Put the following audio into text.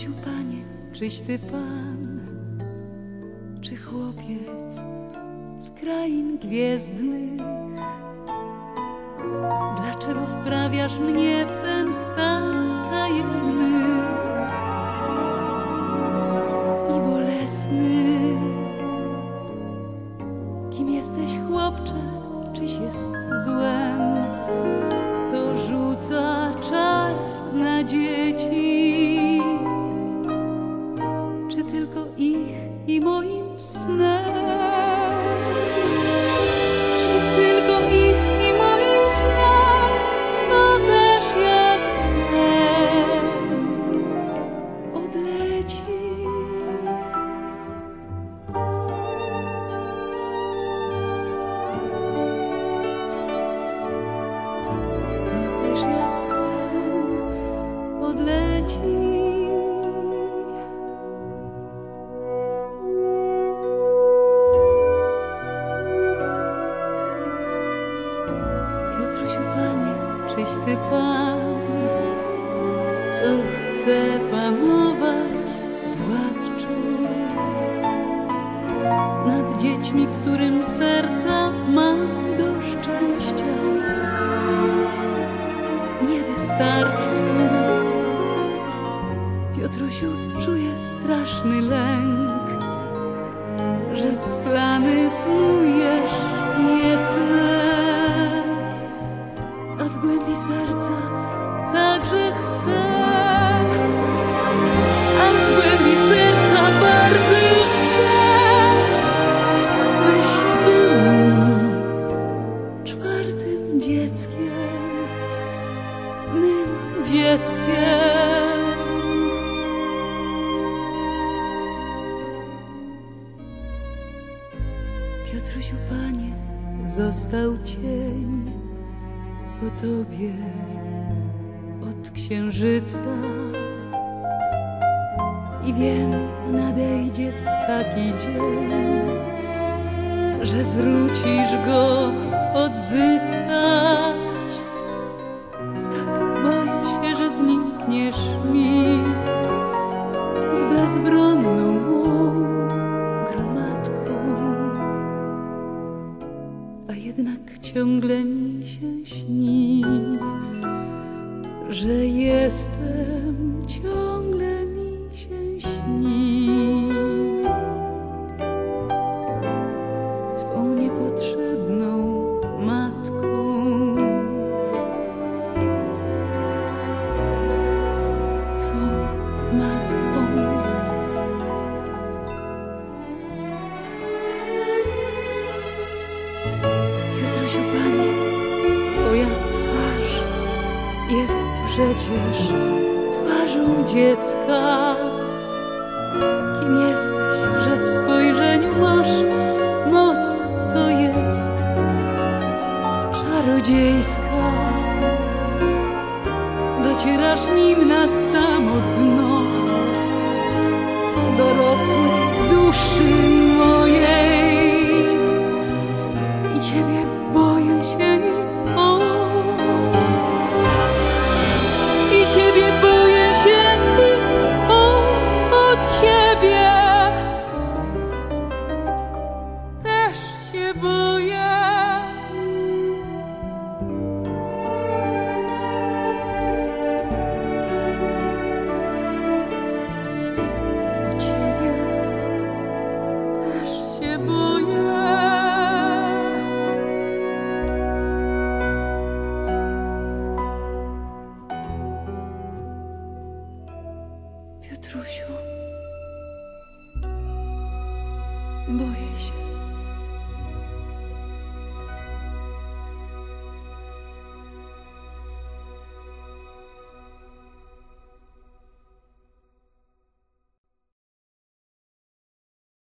Piotrusiu, panie, czyś ty pan, czy chłopiec z krain gwiezdnych? Dlaczego wprawiasz mnie w ten stan tajemny i bolesny? Kim jesteś, chłopcze, czyś jest złem, co rzuca czar Czy pan, co chce panować władczo nad dziećmi, którym serca mam do szczęścia nie wystarczy. Piotrusiu, czuję straszny lęk, że plany snujesz niecne, dzieckiem. Piotrusiu, panie, został cień po tobie od księżyca. I wiem, nadejdzie taki dzień, że wrócisz go odzyskać. Z bezbronną gromadką. A jednak ciągle mi się śni, że jestem, ciągle jest przecież twarzą dziecka. Kim jesteś, że w spojrzeniu masz moc, co jest czarodziejska? Docierasz nim na samo dno dorosłej Piotrusiu, boję się.